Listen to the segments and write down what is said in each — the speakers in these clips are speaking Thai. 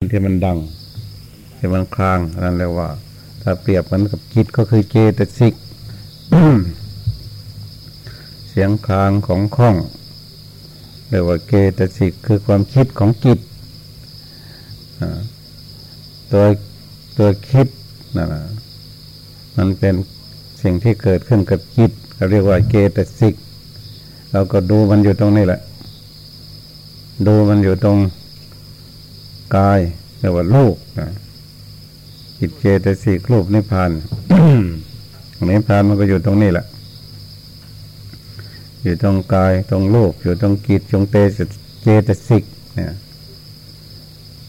ที่มันดังที่มันคลางนั่นเรียกว่า ถ้าเปรียบเหมือนกับจิตก็คือเจตสิกเสียงคลางของข้องเรียกว่าเกตสิกคือความคิดของจิตตัวตัวคิดนั่นนะมันเป็นสิ่งที่เกิดขึ้นกับจิตเราเรียกว่าเกตสิกเราก็ดูมันอยู่ตรงนี้แหละ ดูมันอยู่ตรง กายเรียกว่าลูกนะจิตเจตสิกรูปนิพพานนิพพานมันก็อยู่ตรงนี้แหละ อยู่ตรงกายตรงรูปอยู่ตรงกิจตรงเตเจตสิกเนี่ย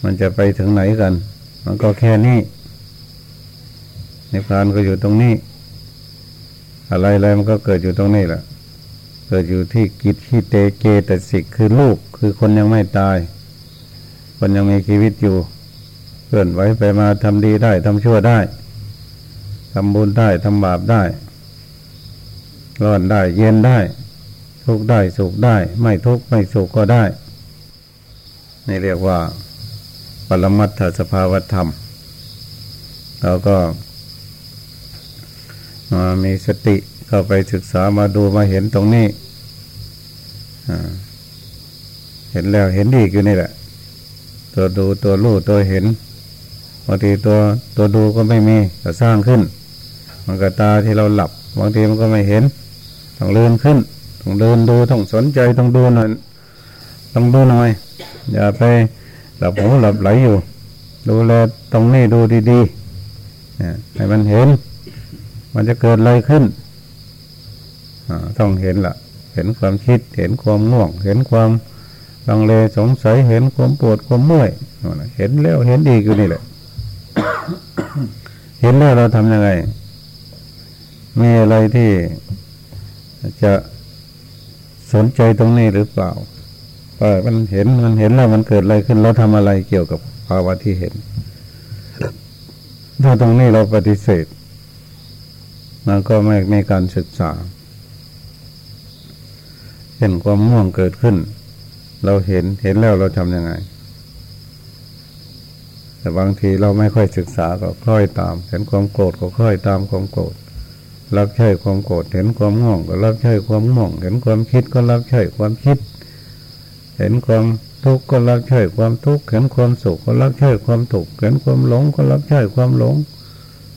มันจะไปถึงไหนกัน มันก็แค่นี้นิพพานก็อยู่ตรงนี้ อะไรอะไรมันก็เกิดอยู่ตรงนี้แหละเกิดอยู่ที่กิจที่เตเจตสิกคือลูกคือคนยังไม่ตาย คนยังมีชีวิตอยู่เคลื่อนไหวไปมาทำดีได้ทำชั่วได้ทำบุญได้ทำบาปได้ร้อนได้เย็นได้ ทุกได้สุขได้ ไม่ทุกไม่สุขก็ได้นี่เรียกว่า ปรมัตถสภาวธรรมเราก็มามีสติเข้าไปศึกษามาดูมาเห็นตรงนี้เห็นแล้วเห็นดีอยู่นี่แหละ ตัวดูตัวรู้ตัวเห็นบางทีตัวตัวดูก็ไม่มีก็สร้างขึ้นมันก็ตาที่เราหลับบางทีมันก็ไม่เห็นต้องเลื่อนขึ้นต้องเดินดูต้องสนใจต้องดูหน่อยต้องดูหน่อย อย่าไปหลับหูหลับไหลอยู่ ดูแลตรงนี้ดูดีๆให้มันเห็น มันจะเกิดอะไรขึ้นต้องเห็นละเห็นความคิดเห็นความง่วง เห็นความ ลังเลสงสัยเห็นความปวดความเมื่อยเห็นแล้วเห็นดีอยู่นี่แหละ เห็นแล้วเราทำยังไง มีอะไรที่จะสนใจตรงนี้หรือเปล่าว่ามันเห็นมันเห็นแล้วมันเกิดอะไรขึ้น เราทำอะไรเกี่ยวกับภาวะที่เห็น ถ้าตรงนี้เราปฏิเสธมันก็ไม่มีการศึกษาเห็นความม่วงเกิดขึ้น เราเห็นเห็นแล้วเราทำยังไง แต่บางทีเราไม่ค่อยศึกษาก็คล้อยตาม เห็นความโกรธก็คล้อยตามความโกรธรับใช้ความโกรธเห็นความง่วงก็รับใช้ความง่วง เห็นความคิดก็รับใช้ความคิด เห็นความทุกข์ก็รับใช้ความทุกข์เห็นความสุขก็รับใช้ความทุขเห็นความหลงก็รับใช้ความหลง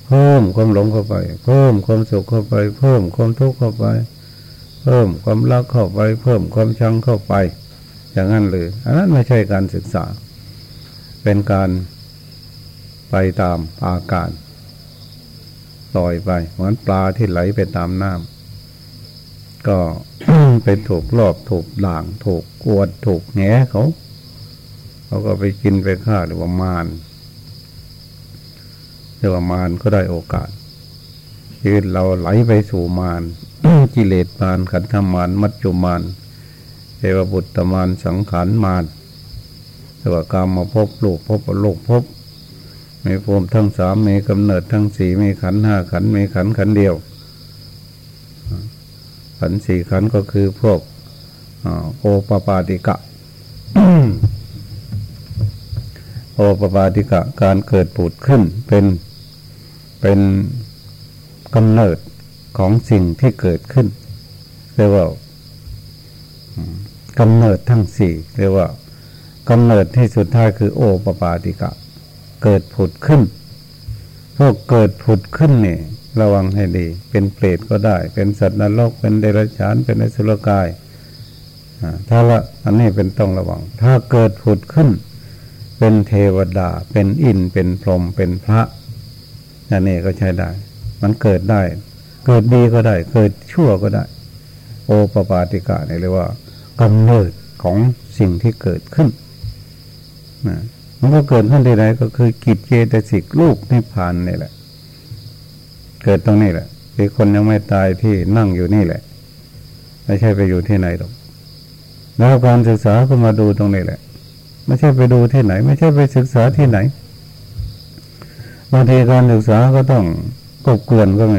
เพิ่มความหลงเข้าไปเพิ่มความสุขเข้าไปเพิ่มความทุกข์เข้าไป เพิ่มความรักเข้าไป เพิ่มความชังเข้าไป อย่างนั้นเลย อันนั้นไม่ใช่การศึกษา เป็นการไปตามอาการลอยไป เหมือนปลาที่ไหลไปตามน้ำก็เป็นถูกรอบถูกด่าง ถูกกวดถูกแหนเขา เขาก็ไปกินไปฆ่าหรือว่ามารหรือว่ามารก็ได้โอกาสคือเราไหลไปสู่มารกิเลสมารขันธมารมัจจุมาร เทวบุตรมารสังขารมารเรียกว่ากรรมมาพบลูกพบลูกพบมีภูมิทั้งสามมีกำเนิดทั้งสี่มีขันห้าขันมีขันขันเดียว ขันสี่ขันก็คือพวกโอปปาติกะ โอปปาติกะการเกิดปูดขึ้นเป็นเป็นกำเนิดของสิ่งที่เกิดขึ้นเรียกว่า กำเนิดทั้งสี่เรียกว่ากำเนิดที่สุดท้ายคือโอปปาติกะ เกิดผุดขึ้น พวกเกิดผุดขึ้นเนี่ยระวังให้ดี เป็นเปรตก็ได้ เป็นสัตว์นรกเป็นเดรัจฉานเป็นอสุรกายถ้าละอันนี้เป็นต้องระวัง ถ้าเกิดผุดขึ้น เป็นเทวดา เป็นอินเป็นพรหมเป็นพระอันนี้ก็ใช้ได้ มันเกิดได้ เกิดดีก็ได้ เกิดชั่วก็ได้ โอปปาติกะเนี่ยเรียกว่า กำเนิดของสิ่งที่เกิดขึ้นนะมันก็เกิดขึ้นที่ไหนก็คือกิจเจตสิกลูกนิพพานนี่แหละ เกิดตรงนี้แหละคือคนยังไม่ตายที่นั่งอยู่นี่แหละ ไม่ใช่ไปอยู่ที่ไหนหรอกแล้วการศึกษาก็มาดูตรงนี้แหละ ไม่ใช่ไปดูที่ไหน ไม่ใช่ไปศึกษาที่ไหนบางทีการศึกษาก็ต้องกบเกลื่อนก็ไง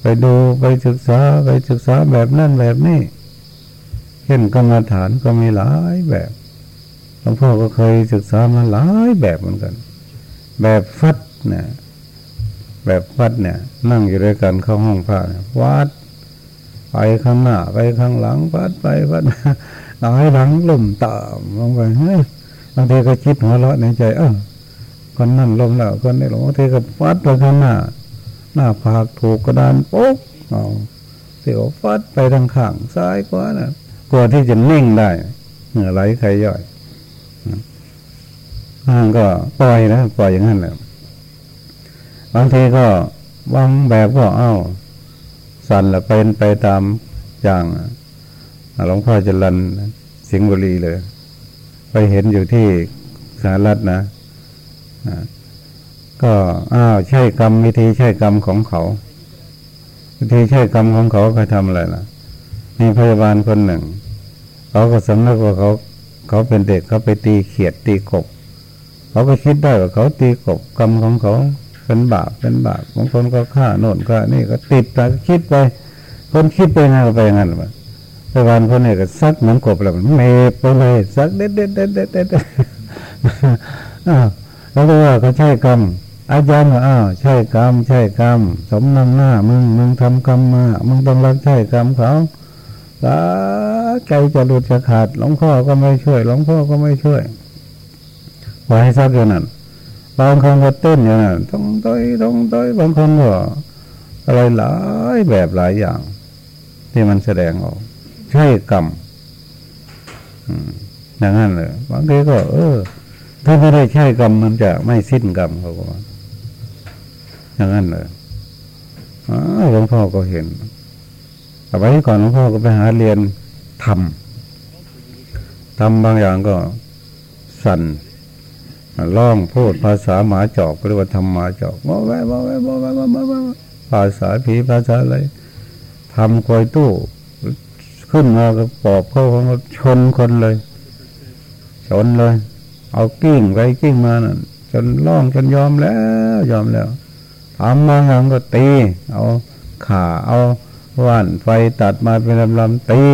ไปดูไปศึกษาไปศึกษาแบบนั่นแบบนี้ เช่นกรรมฐานก็มีหลายแบบบลวงพ่อก็เคยศึกษามาหลายแบบเหมือนกัน แบบฟัดเนี่ยแบบวัดเนี่ย นั่งอยู่ด้วยกันเข้าห้องพระวัด ไปข้างหน้า ไปข้างหลังวัดไปวัดหายหลังล่มตามลงไปเฮ้ยบางทีก็คิดหัวเราะในใจ เออคนนั่นลมแล้วคนนี้หลงบางทีก็วัดไปข้างหน้า หน้าผากถูกกระดานปุ๊บเอาเสียวฟัดไปทางข้างซ้ายขวาน่ะ กลัวที่จะนิ่งได้เหงื่อไหลใครย่อยห่างก็ปล่อยนะปล่อยอย่างนั้นแหละบางทีก็บางแบบก็เอ้า สั่นละเป็นไปตามอย่างหลวงพ่อจรันสิงห์บุรีเลย ไปเห็นอยู่ที่สารัตนะก็อ้าวใช่กรรมวิธีใช่กรรมของเขา วิธีใช่กรรมของเขาเขาทำอะไรล่ะ มีพยาบาลคนหนึ่ง เขาก็สำนึกว่าเขาเขาเป็นเด็กเขาไปตีเขียดตีกบ เขาก็คิดได้ว่าเขาตีกบกรรมของเขาเป็นบาปเป็นบาปบางคนก็ฆ่าโน่นฆ่านี่ก็ติดไปคิดไป คนคิดไปงก็ไปงั้นไปพยาบาลคนนี้ก็ซักเหมือนกบแล้วมันเมบไปเลยซักเด็ดเด็ดเด็ดเด็ดเด็ดอ้าวแล้วว่าเขาใช่กรรมอาจารย์ว่าอ้าวใช่กรรมใช่กรรมสมนำหน้ามึงมึงทำกรรมมา มึงต้องรับใช่กรรมเขา สาใจจะหลุดจะขาดหลวงพ่อก็ไม่ช่วยหลวงพ่อก็ไม่ช่วยไว้ซักอย่างนั้นบางคนก็เต้นอย่างนั้นต้องต้อยต้องต้อยบางคนก็อะไรหลายแบบหลายอย่าง ที่มันแสดงออกใช่กรรมอย่างนั้นเลยบางทีก็ เออ ถ้าไม่ได้ใช่กรรมมันจะไม่สิ้นกรรมเขาก็ว่าอย่างนั้นเลยหลวงพ่อก็เห็น แต่ไว้ก่อนหลวงพ่อก็ไปหาเรียนทำทำบางอย่างก็สั่นล่องพูดภาษาหมาจอกเรียกว่าทำหมาจอกบ่แวบ่แวบ่แวบ่แวบ่ภาษาผีภาษาอะไรทำคอยตู้ขึ้นมาก็ปอบเข้าชนคนเลย ชนเลย เอากิ้งไปกิ้งมานั่นจนล่องจนยอมแล้ว ยอมแล้วทำมาอย่างก็ตี เอาขาเอา ว่านไฟตัดมาเป็นลำลำตี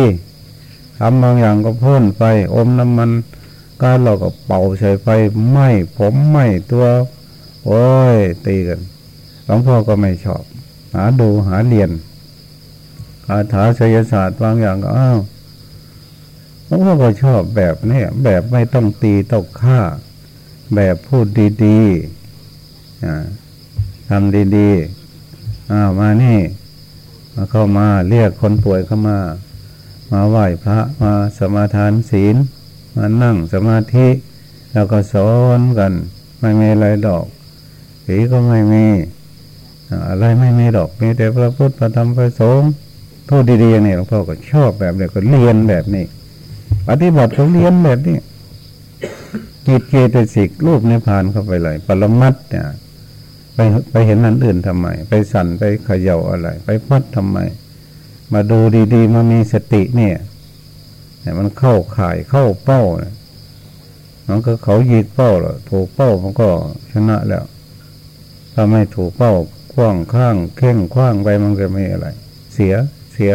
ทำบางอย่างก็พ่นไฟอมน้ำมันการเราก็เป่าใส่ไฟไหมผมไหมตัว โอ้ย ตีกันหลวงพ่อก็ไม่ชอบ หาดูหาเรียนคาถาศิยศาสตร์บางอย่างก็อ้าวหลวงพ่อก็ชอบแบบนี้แบบไม่ต้องตีต้องฆ่า แบบพูดดีๆทำดีๆอ้าวมานี่ มาเข้ามาเรียกคนป่วยเข้ามา มาไหว้พระมาสมาทานศีล มานั่งสมาธิ แล้วก็สอนกัน ไม่มีอะไรดอกผีก็ไม่มีอะไรไม่มีดอกมีแต่พระพุทธพระธรรมพระสงฆ์ทูดดีๆอย่างนี้หลวงพ่อก็ชอบแบบนี้ก็เรียนแบบนี้ปฏิบัติเขาเรียนแบบนี้จิตเจตสิกรูปในพานเข้าไปเลย ปรมัดเนี่ย ไปไปเห็นนั้นอื่นทำไม ไปสั่นไปเขย่าอะไร ไปพัดทำไม มาดูดีๆ มามีสติเนี่ยเนี่ยมันเข้าข่ายเข้าเป้าเนี่ยมันก็เขายิงเป้าแล้วถูกเป้ามันก็ชนะแล้ว ถ้าไม่ถูกเป้าคว้างข้างเข่งคว้างไปมันก็ไม่อะไร เสียเสีย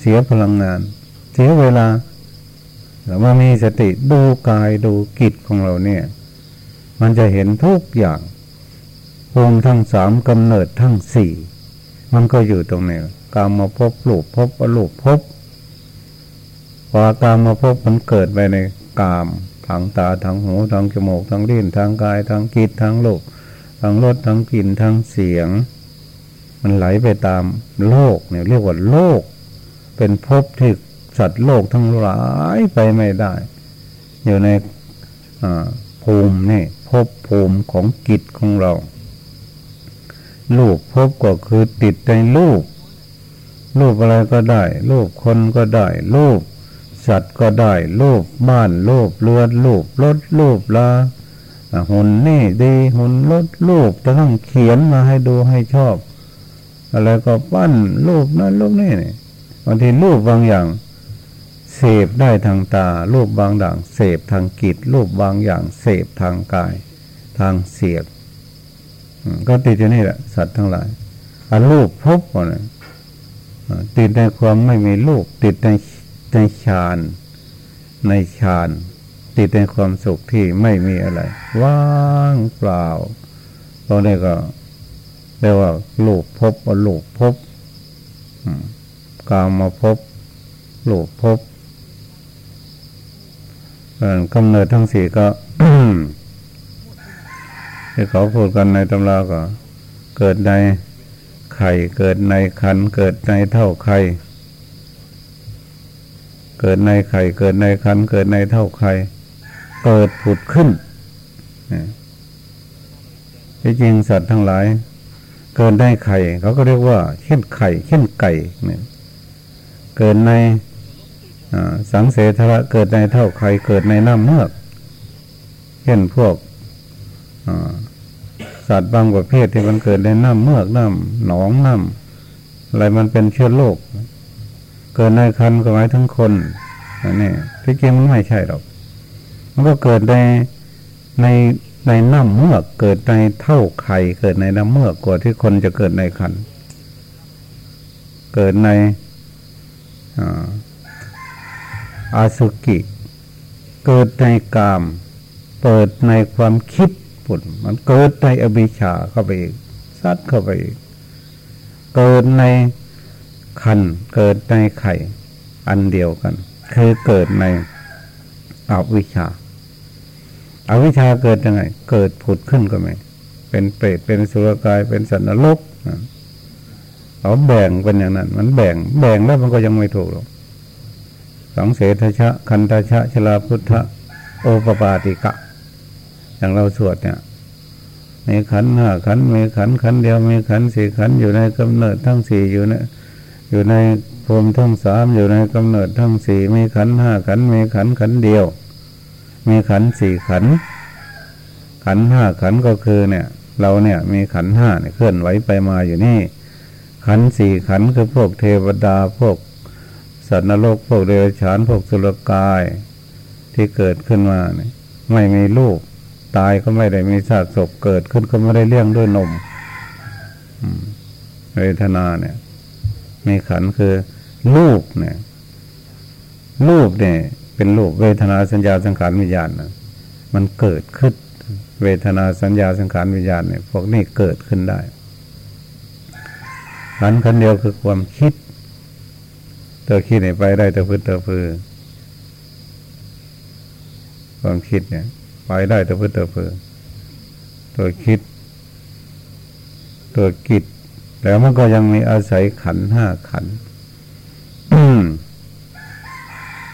เสียพลังงาน เสียเวลาแล้วมามีสติดูกายดูกิจของเราเนี่ย มันจะเห็นทุกอย่าง ภูมิทั้งสามกำเนิดทั้งสี่มันก็อยู่ตรงนี้กามาพบลูกพบอรูปพบพอกามมาพบมันเกิดไปในกามทางตาทางหูทางจมูกทางลิ้นทางกายทางกิจทางโลกทางรสทางกลิ่นทางเสียง มันไหลไปตามโลกเนี่ยเรียกว่าโลก เป็นภพที่สัตว์โลกทั้งหลายไปไม่ได้ อยู่ในภูมินี่ภพภูมิของกิจของเรา ลูกภพก็คือติดในลูกรูปอะไรก็ได้รูปคนก็ได้รูปสัตว์ก็ได้รูปบ้านรูปเรือนรูปรถรูปลาหุ่นนี่ดีหุ่นรถรูปจะต้องเขียนมาให้ดูให้ชอบ อะไรก็ปั้นรูปนั้นรูปนี่นี่บางทีรูปบางอย่างเสพได้ทางตารูปบางอย่างเสพทางกิจรูปบางอย่างเสพทางกาย ทางเสียบ ก็ติดอยู่นี่แหละสัตว์ทั้งหลายอรูปพบก่อนติดในความไม่มีรูปติดในในฌานในฌานติดในความสุขที่ไม่มีอะไร ว่างเปล่าตอนนี้ก็เรียกว่าลูกพบว่าลูกพบกามมาพบลูกพบกำเนิดทั้งสี่ก็ ที่เขาพูดกันในตำราก็ เกิดในไข่เกิดในขันเกิดในเท่าไข่เกิดในไข่เกิดในขันเกิดในเท่าไข่เกิดผุดขึ้นที่จริงสัตว์ทั้งหลาย เกิดได้ไข่เขาก็เรียกว่า เช่นไข่เช่นไก่เนี่ยเกิดในสังเสทระเกิดในเท่าไข่เกิดในน้ำเมือก เช่นพวก สัตว์บางประเภทที่มันเกิดในน้ำเมือกน้ำหนองน้ำอะไรมันเป็นเชื้อโรคเกิดในคันก็หมายถึงคนอันนี้ที่จริงมันไม่ใช่หรอก มันก็เกิดในในในน้ำเมือกเกิดในเท่าไข่เกิดในน้ำเมือกกว่าที่คนจะเกิดในคันเกิดในอาสุกิ เกิดในกาม เปิดในความคิด ปุ่นมันเกิดในอภิชชาเข้าไปอีกซัดเข้าไปอีก เกิดในคันเกิดในไข่อันเดียวกัน คือเกิดในอวิชชาอาวิชชาเกิดยังไง เกิดผุดขึ้นก็ไม่ เป็นเปรตเป็นสุรกายเป็นสัตว์นรกเขาแบ่งเป็นอย่างนั้น มันแบ่ง แบ่งแล้วมันก็ยังไม่ถูกหรอกสองเสทชะ คันทชะชลาพุทธโอปปาติกะ อย่างเราสวดเนี่ยมีขันห้าขันมีขันขันเดียวมีขันสี่ขันอยู่ในกำเนิดทั้งสี่อยู่ในอยู่ในพรมทั้งสามอยู่ในกำเนิดทั้งสี่มีขันห้าขันมีขันขันเดียว มีขันสี่ขัน ขันห้าขันก็คือเนี่ย เราเนี่ยมีขันห้าเนี่ยเคลื่อนไหวไปมาอยู่นี่ ขันสี่ขันคือพวกเทวดาพวก สัตว์นรกพวกเดรัจฉานพวกสุรกายที่เกิดขึ้นมาเนี่ยไม่มีลูก ตายก็ไม่ได้มีซากศพเกิดขึ้นก็ไม่ได้เลี้ยงด้วยนมเวทนาเนี่ย มีขันคือรูปเนี่ยรูปเนี่ย เป็นรูปเวทนาสัญญาสังขารวิญญาณนะมันเกิดขึ้น เวทนาสัญญาสังขารวิญญาณเนี่ยพวกนี้เกิดขึ้นได้ขันขันเดียวคือความคิดตัวคิดเนี่ยไปได้ตัวพื้นตัวพือความคิดเนี่ย ไปได้ตัวพื้นตัวพือตัวคิด ตัวกิจแล้วมันก็ยังมีอาศัยขันห้าขัน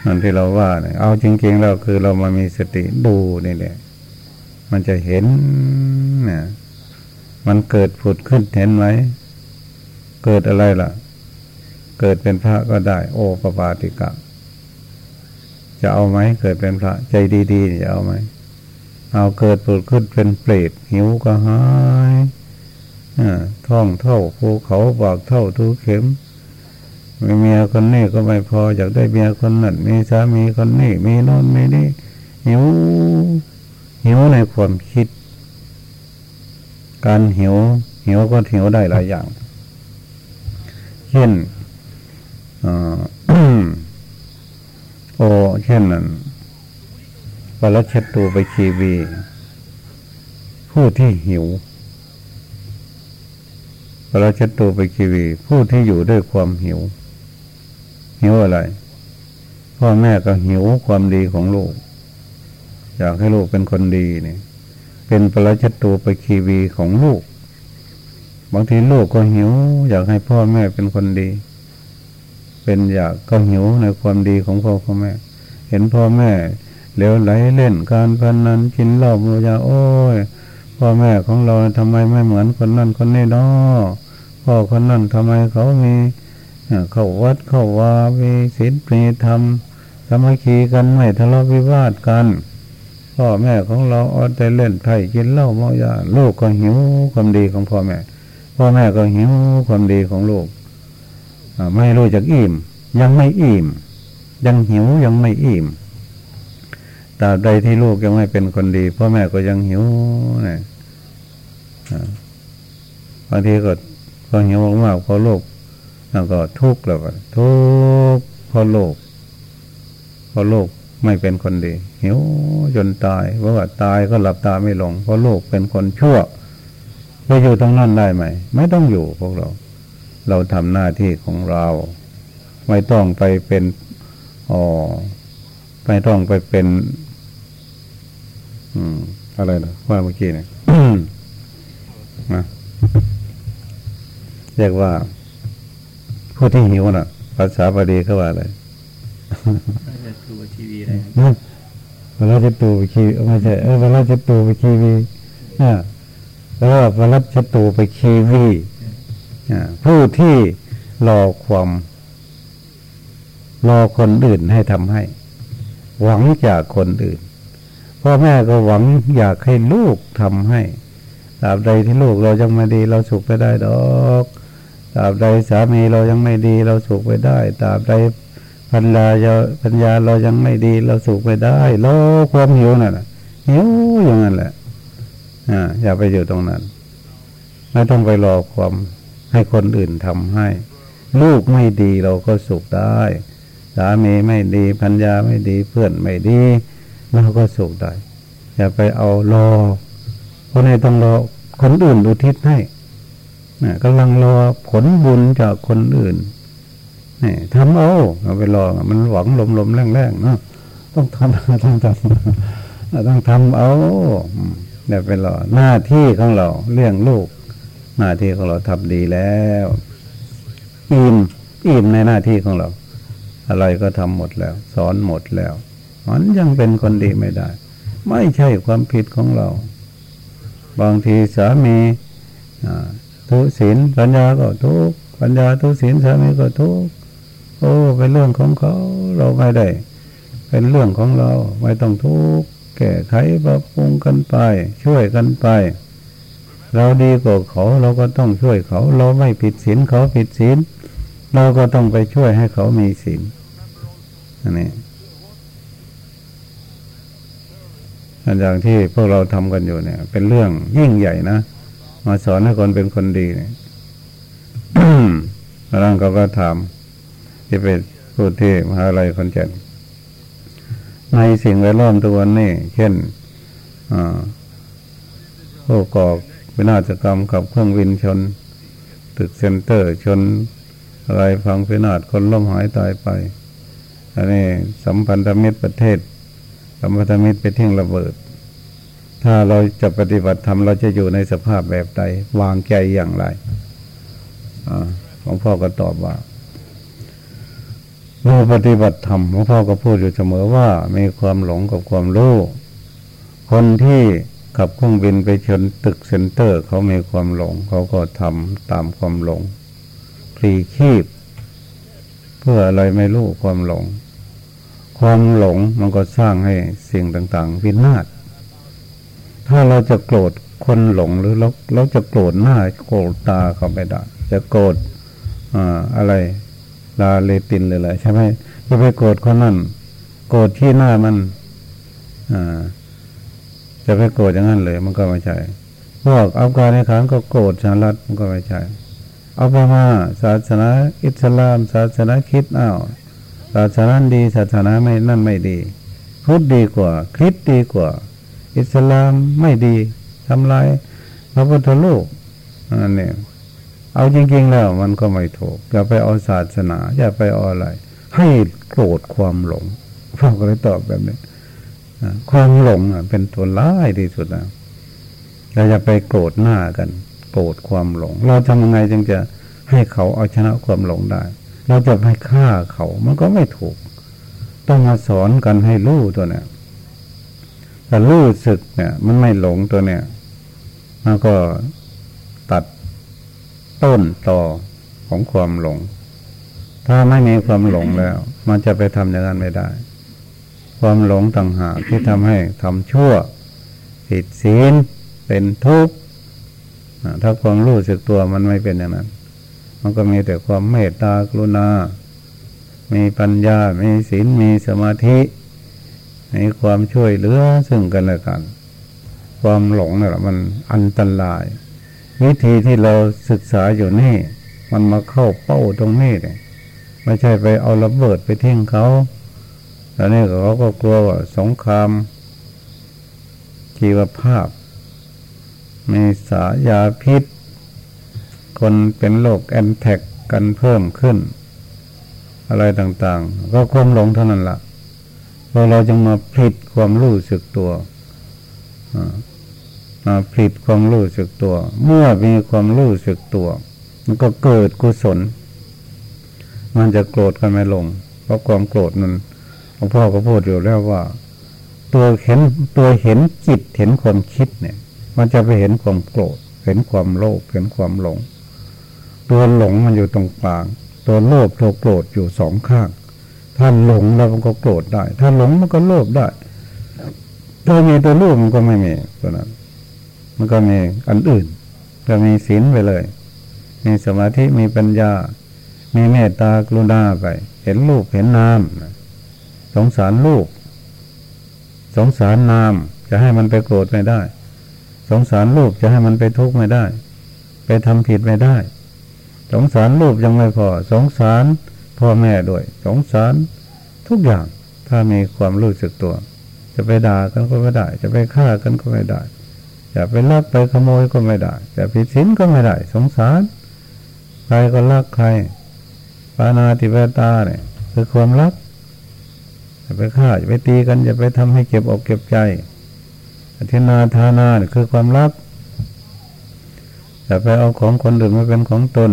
นั่นที่เราว่าเนี่ยเอาจริงๆเราคือเรามามีสติดูนี่แหละมันจะเห็นเนี่ยมันเกิดผุดขึ้นเห็นไหม เกิดอะไรล่ะ เกิดเป็นพระก็ได้ โอปปาติกะ จะเอาไหมเกิดเป็นพระ ใจดีๆจะเอาไหม เอาเกิดผุดขึ้นเป็นเปรตหิวก็หายท้องเท่าภูเขาบากเท่าทุเข็มมีเมียคนนี้ก็ไม่พออยากได้เมียคนนั้นมีสามีคนนี้มีนอนมีนี่หิวหิวในความคิด การหิวหิวก็หิวได้หลายอย่าง เช่นโอเช่นนั้น ปรัชตูไปคีวีผู้ที่หิวพระชัตโตไปคีวี ผู้ที่อยู่ด้วยความหิว หิวอะไร พ่อแม่ก็หิวความดีของลูก อยากให้ลูกเป็นคนดีเนี่ย เป็นปรชัตโตไปคีวีของลูก บางทีลูกก็หิว อยากให้พ่อแม่เป็นคนดี เป็นอยากก็หิวในความดีของพ่อพ่อแม่ เห็นพ่อแม่ เลี้ยวไหลเล่นการพนนันกินเหล้าเมายาโอ้ยพ่อแม่ของเราทำไมไม่เหมือนคนนั่นคนนี้เนาะพ่อคนนั้นทำไมเขามีเข้าวัดเข้าวามีศีลมีธรรมสมัคคีกันไม่ทะเลาะวิวาทกัน พ่อแม่ของเราเอาแต่เล่นไพ่กินเหล้าเมายาลูกก็หิวความดีของพ่อแม่ พ่อแม่ก็หิวความดีของลูกไม่รู้จักอิ่ม ยังไม่อิ่ม ยังหิวยังไม่อิ่ม ตราบใดที่ลูกยังไม่เป็นคนดีพ่อแม่ก็ยังหิวนะบางทีก็พอหิวมากๆพอโลกแล้วก็ทุกข์แล้วก็ทุกข์พอโลกพอโลกไม่เป็นคนดี หิวจนตายเพราะว่าตายก็หลับตาไม่ลง เพราะลูกเป็นคนชั่วจะอยู่ตรงนั้นได้ไหม ไม่ต้องอยู่พวกเรา เราทำหน้าที่ของเรา ไม่ต้องไปเป็นอ๋อไม่ต้องไปเป็น อืมอะไรนะว่าเมื่อกี้เนี่ยนะเรียกว่าผู้ที่หิวน่ะ ภาษาบาลีเขาว่าอะไรดูทีวีอะไรเวลาจะตูไปคีไม่ใช่เออเวลาจะตูไปคีวีอ่าแล้วเวลาจะตูไปคีวีอ่าผู้ที่รอความ รอคนอื่นให้ทำให้ หวังจากคนอื่น พ่อแม่ก็หวังอยากให้ลูกทำให้ตราบใดที่ลูกเรายังไม่ดีเราสุขไปได้ดอกตราบใดสามีเรายังไม่ดีเราสุขไปได้ตราบใดปัญญาเราปัญญาเรายังไม่ดีเราสุขไปได้รอความหิวนั่นหิวอย่างนั้นแหละอ่าอย่าไปอยู่ตรงนั้น ไม่ต้องไปรอความให้คนอื่นทำให้ ลูกไม่ดีเราก็สุขได้ สามีไม่ดีพัญญาไม่ดีเพื่อนไม่ดี เราก็สุขได้ อย่าไปเอารอเพราะในต้องรอคนอื่นอุทิศให้กำลังรอผลบุญจากคนอื่นนี่ทำเอาเอาไปรอมันหวังลมๆแรงๆเนาะต้องทำต้องทำต้องทำเอาเดี๋ยวไปรอหน้าที่ของเราเลี้ยงลูก หน้าที่ของเราทำดีแล้วอิ่มอิ่มในหน้าที่ของเรา อะไรก็ทำหมดแล้ว สอนหมดแล้ว มันยังเป็นคนดีไม่ได้ ไม่ใช่ความผิดของเรา บางทีสามีทุศีลปัญญาก็ทุกปัญญาทุศีลสามีก็ทุกโอ้เป็นเรื่องของเขาเราไม่ได้ เป็นเรื่องของเราไม่ต้องทุกแก้ไขปรับปรุงกันไป ช่วยกันไป เราดีกว่าเขาเราก็ต้องช่วยเขา เราไม่ผิดศีลเขาผิดศีลเราก็ต้องไปช่วยให้เขามีศีลอันนี้ อย่างที่พวกเราทำกันอยู่เนี่ย เป็นเรื่องยิ่งใหญ่นะมาสอนให้คนเป็นคนดีเนี่ยร่างเขาก็ทำที่เป็นผู้ที่มหาลัยคอนเจนในสิ่งแวดล้อมตัวนี้เช่นผู้ก่อวินาศกรรมกับเครื่องวินชน ตึกเซ็นเตอร์ชนอะไรฟังพินาศคนล้มหายตายไป อันนี้สัมพันธมิตรประเทศ สมพันธมิตรไปทิ้งระเบิด ถ้าเราจะปฏิบัติธรรมเราจะอยู่ในสภาพแบบใดวางใจอย่างไรอหลวงพ่อก็ตอบว่าเราปฏิบัติธรรมหลวงพ่อก็พูดอยู่เสมอว่า มีความหลงกับความรู้คนที่ขับเครื่องบินไปชนตึกเซ็นเตอร์ เขามีความหลง เขาก็ทำตามความหลงพลีชีพเพื่ออะไรไม่รู้ความหลง ความหลงมันก็สร้างให้สิ่งต่าง ๆ วินาศถ้าเราจะโกรธคนหลงหรือเราเราจะโกรธหน้าโกรธตาเขาไม่ได้จะโกรธอ่าอะไรลาเลตินเลยแหละใช่ไหมจะไปโกรธคนนั้นโกรธที่หน้ามันจะไปโกรธอย่างนั้นเลย มันก็ไม่ใช่พวกอัฟกานิสถานก็โกรธสหรัฐมันก็ไม่ใช่อัปมาศาสนาอิสลาม ศาสนาคิดอ้าว ศาสนาดีศาสนาไม่นั่นไม่ดีพุทธดีกว่า คริสดีกว่า อิสลามไม่ดีทำลายพระพุทธโลกอันนี้เอาจริง ๆ แล้วมันก็ไม่ถูก อย่าไปเอาศาสนา อย่าไปเอาอะไร ให้โกรธความหลงพ่อก็เลยตอบแบบนี้ความหลงเป็นตัวร้ายที่สุดนะเราจะไปโกรธหน้ากัน โกรธความหลง เราทำยังไงจึงจะให้เขาเอาชนะความหลงได้ เราจะไปฆ่าเขา มันก็ไม่ถูก ต้องมาสอนกันให้รู้ตัวเนี้ยแต่รู้สึกเนี่ย มันไม่หลงตัวเนี้ยมันก็ตัดต้นต่อของความหลง ถ้าไม่มีความหลงแล้ว มันจะไปทำอย่างนั้นไม่ได้ ความหลงต่างหากที่ทำให้ทำชั่วผิดศีลเป็นทุกข์ถ้าความรู้สึกตัวมันไม่เป็นอย่างนั้น มันก็มีแต่ความเมตตากรุณา มีปัญญา มีศีล มีสมาธิ มีความช่วยเหลือซึ่งกันและกัน ความหลงนี่แหละมันอันตราย วิธีที่เราศึกษาอยู่นี่ มันมาเข้าเป้าตรงนี้เลยไม่ใช่ไปเอาระเบิดไปทิ้งเขาไปอนนี้เขาก็กลัวว่าสงครามชีวภาพ มีสายาพิษ คนเป็นโรคแอนแทกกันเพิ่มขึ้น อะไรต่างๆ ก็ความหลงเท่านั้นละ่ะพอเราจึงมาผลิตความรู้สึกตัวมาผลิตความรู้สึกตัว เมื่อมีความรู้สึกตัว มันก็เกิดกุศล มันจะโกรธกันไม่ลง เพราะความโกรธนั้นหลวงพ่อก็พูดอยู่แล้วว่า ตัวเห็นตัวเห็นจิตเห็นความคิดเนี่ย มันจะไปเห็นความโกรธ เห็นความโลภเห็นความหลง ตัวหลงมันอยู่ตรงกลาง ตัวโลภตัวโกรธอยู่สองข้าง ถ้าหลงแล้วมันก็โกรธได้ ถ้าหลงมันก็โลภได้ ถ้ามีตัวโลภมันก็ไม่มีตัวนั้น มันก็มีอันอื่น ก็มีศีลไปเลย มีสมาธิมีปัญญา มีเมตตากรุณาไป เห็นรูปเห็นนามสงสารลูก สงสารนามจะให้มันไปโกรธไม่ได้ สงสารลูกจะให้มันไปทุกข์ไม่ได้ ไปทำผิดไม่ได้ สงสารลูกยังไม่พอ สงสารพ่อแม่ด้วย สงสารทุกอย่างถ้ามีความรู้สึกตัว จะไปด่ากันก็ไม่ได้ จะไปฆ่ากันก็ไม่ได้จะไปลักไปขโมยก็ไม่ได้จะผิดศีลก็ไม่ได้ สงสาร ใครก็ลักใครปานาติเวตาเนี่ยคือความรักจะไปฆ่าจะไปตีกันจะไปทำให้เก็บอกเก็บใจอธินาทานาเนี่ยคือความรักจะไปเอาของคนอื่นมาเป็นของตน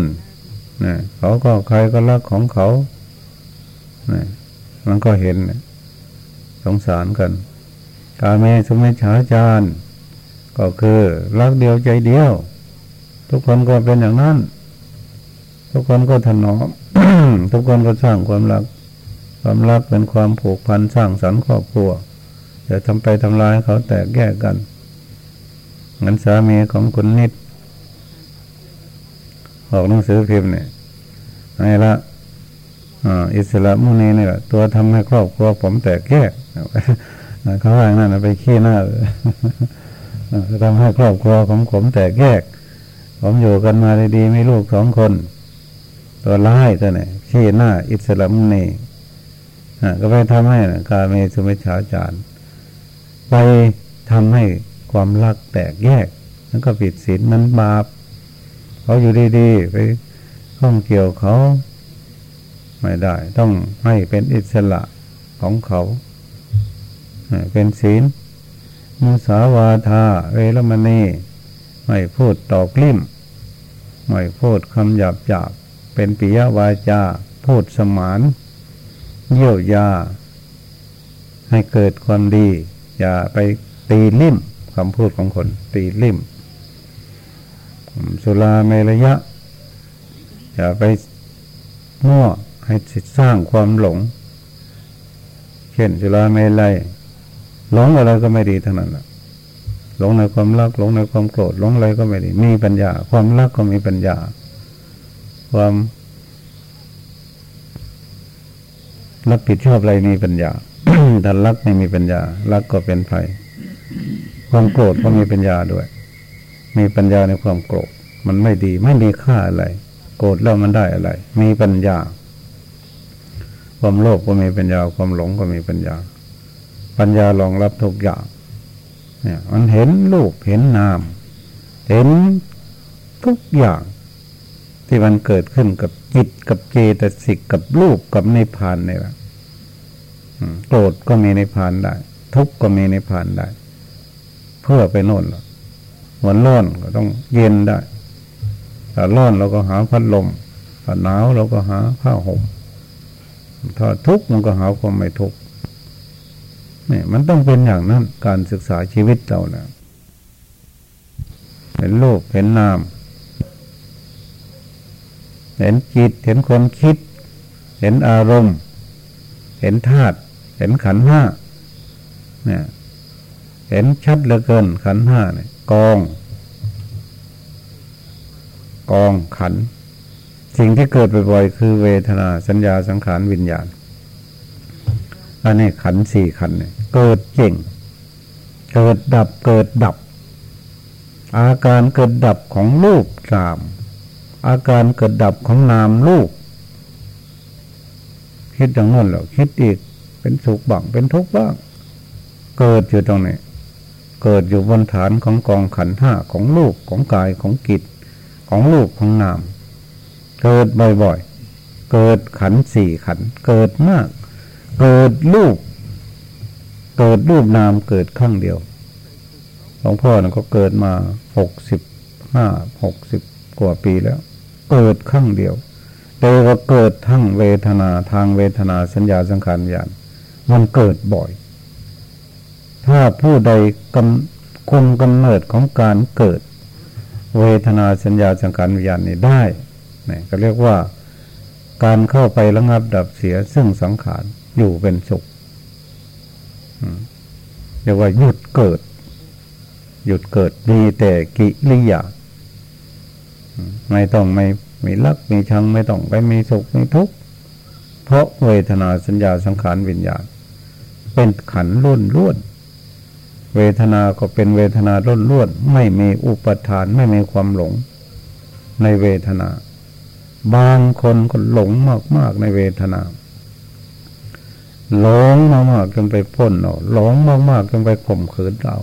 นะเขาก็ใครก็รักของเขานะมันก็เห็นนะสงสารกันกาเมสมัยฉาจารก็คือรักเดียวใจเดียว ทุกคนก็เป็นอย่างนั้น ทุกคนก็ถนอม ทุกคนก็สร้างความรัก ความรักเป็นความผูกพันสร้างสรรค์ครอบครัวจะทำไปทำลายเขาแตกแยกกันงั้นสามีของคุณนิด ออกหนังสือพิมพ์เนี่ยไงละอิสระมุนีนี่แหละตัวทำให้ครอบครัวผมแตกแยกเขาว่างนั้นไปขี้หน้าทำให้ครอบครัวของผมแตกแยก ผมอยู่กันมาดีๆม่ลูกสองคน ตัวร้ายตัวไหนขี้หน้า อิสระมุนีก็ไปทำให้การเมสุมิชาจารย์ ไปทำให้ความรักแตกแยก แล้วก็ผิดศีลมันบาป เขาอยู่ดีๆไปข้องเกี่ยวเขาไม่ได้ ต้องให้เป็นอิสระของเขาเป็นศีลมุสาวาทาเวรมณีไม่พูดตอกลิ่มไม่พูดคำหยาบหยาบเป็นปิยวาจา พูดสมาน เยี่ยวยา ให้เกิดความดี อย่าไปตีลิ่มคำพูดของคน ตีลิ่ม สุราเมรยะ อย่าไปมั่วให้สร้างความหลง เช่นสุราเมลัยหลงอะไรก็ไม่ดีทั้งนั้นหละหลงในความรักหลงในความโกรธหลงอะไรก็ไม่ดี มีปัญญา ความรักก็มีปัญญา ความรับผิดชอบอะไรมีปัญญาถ้ารักไม่มีปัญญารักก็เป็นภัย ความโกรธก็มีปัญญาด้วย มีปัญญาในความโกรธมันไม่ดีไม่มีค่าอะไร โกรธแล้วมันได้อะไร มีปัญญา ความโลภก็มีปัญญา ความหลงก็มีปัญญา ปัญญารองรับทุกอย่าง เนี่ย มันเห็นรูปเห็นนาม เห็นทุกอย่าง ที่มันเกิดขึ้นกับจิตกับเจตสิกกับรูปกับในพานนี่แหละโกรธก็มีในพานได้ ทุกข์ก็มีในพานได้ เพื่อไปโน่นหรอ วันร้อนก็ต้องเย็นได้ถ้าร้อนเราก็หาพัดลมถ้าหนาวเราก็หาผ้าห่มถ้าทุกข์มันก็หาความไม่ทุกข์นี่มันต้องเป็นอย่างนั้นการศึกษาชีวิตเราเนะเห็นโลกเห็นนาม เห็นจิตเห็นคนคิด เห็นอารมณ์ เห็นธาตุเห็นขันห้าเนี่ยเห็นชัดเหลือเกินขันห้าเนี่ย กอง กองขัน สิ่งที่เกิดบ่อยๆคือเวทนาสัญญาสังขารวิญญาณอันนี้ขันสี่ขันเนี่ยเกิดเก่ง เกิดดับเกิดดับ อาการเกิดดับของรูปสาม อาการเกิดดับของนามรูปคิดอย่างนั้นแล้วคิดอีกเป็นสุขบ้างเป็นทุกข์บ้าง เกิดอยู่ตรงนี้ เกิดอยู่บนฐานของกองขันห้าของลูกของกายของกิจของลูกของนาม เกิดบ่อยๆ เกิดขันสี่ขันเกิดมาก เกิดลูก เกิดรูปนามเกิดครั้งเดียวหลวงพ่อนะก็เกิดมาหกสิบห้าหกสิบกว่าปีแล้ว เกิดครั้งเดียวแต่ว่าเกิดทั้งเวทนาทางเวทนาสัญญาสังขารญาณมันเกิดบ่อย ถ้าผู้ใดกำคุมกำเนิดของการเกิด เวทนาสัญญาสังขารวิญญาณนี่ได้นี่ก็เรียกว่าการเข้าไประงับดับเสียซึ่งสังขารอยู่เป็นสุขเรียกว่าหยุดเกิด หยุดเกิดมีแต่กิริยาไม่ต้องไม่มีรักมีชังไม่ต้องไปมีสุขมีทุกข์เพราะเวทนาสัญญาสังขารวิญญาณ เป็นขันล้วนล้วน เวทนาก็เป็นเวทนาล้นล้วนไม่มีอุปทานไม่มีความหลง ในเวทนา บางคนก็หลงมากๆในเวทนาหลงมากๆจนไปพ้นเอาหลงมากๆจนไปข่มขืนเรา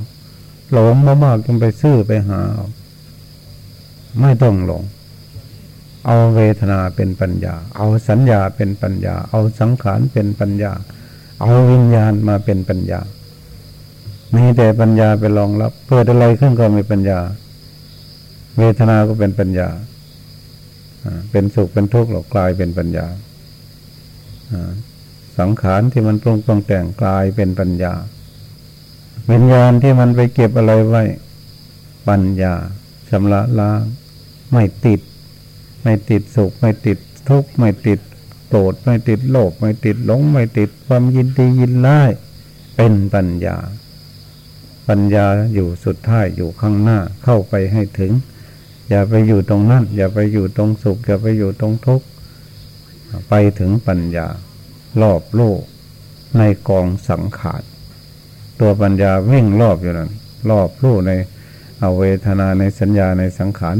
หลงมากๆจนไปซื้อไปหาเอาไม่ต้องหลง เอาเวทนาเป็นปัญญา เอาสัญญาเป็นปัญญา เอาสังขารเป็นปัญญา เอาวิญญาณมาเป็นปัญญา มีแต่ปัญญาไปรองรับ เกิดอะไรขึ้นก็มีปัญญา เวทนาก็เป็นปัญญาเป็นสุขเป็นทุกข์หรอกกลายเป็นปัญญาสังขารที่มันปรุงต้องแต่งกลายเป็นปัญญา วิญญาณที่มันไปเก็บอะไรไว้ ปัญญาชำระล้างไม่ติด ไม่ติดสุข ไม่ติดทุกข์ไม่ติดโกรธไม่ติดโลภไม่ติดหลง ไม่ติดความยินดียินร้ายเป็นปัญญา ปัญญาอยู่สุดท้ายอยู่ข้างหน้าเข้าไปให้ถึง อย่าไปอยู่ตรงนั้น อย่าไปอยู่ตรงสุข อย่าไปอยู่ตรงทุกข์ไปถึงปัญญารอบโลกในกองสังขารตัวปัญญาวิ่งรอบอยู่นั้นรอบโลกในเอาเวทนาในสัญญาในสังขาร